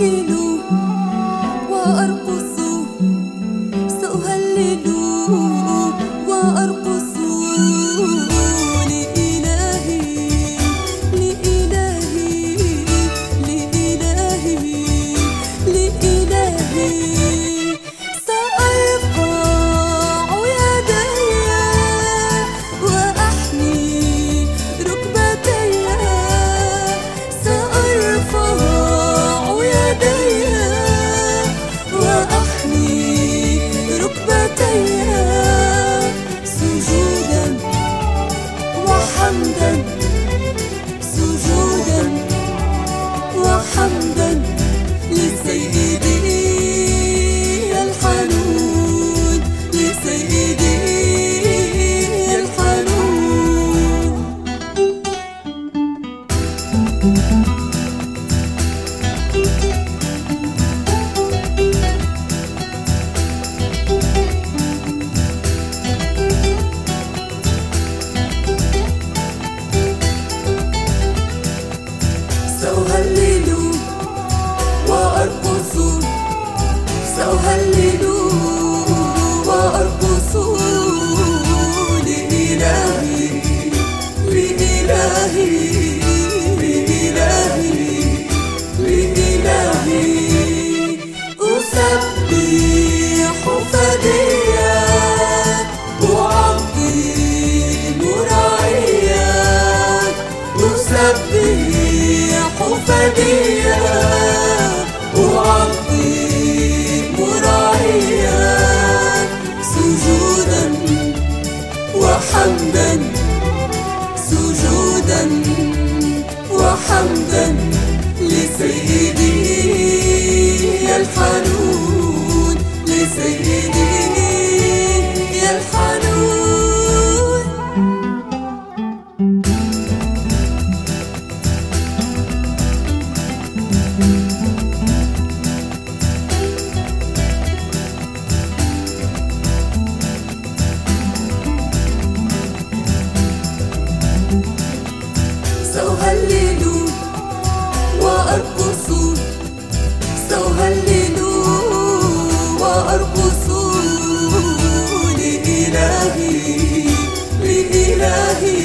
أهلل وأرقص. سأهلل وأرقص. لإلهي حمدا لسيدي الحنون. नहीं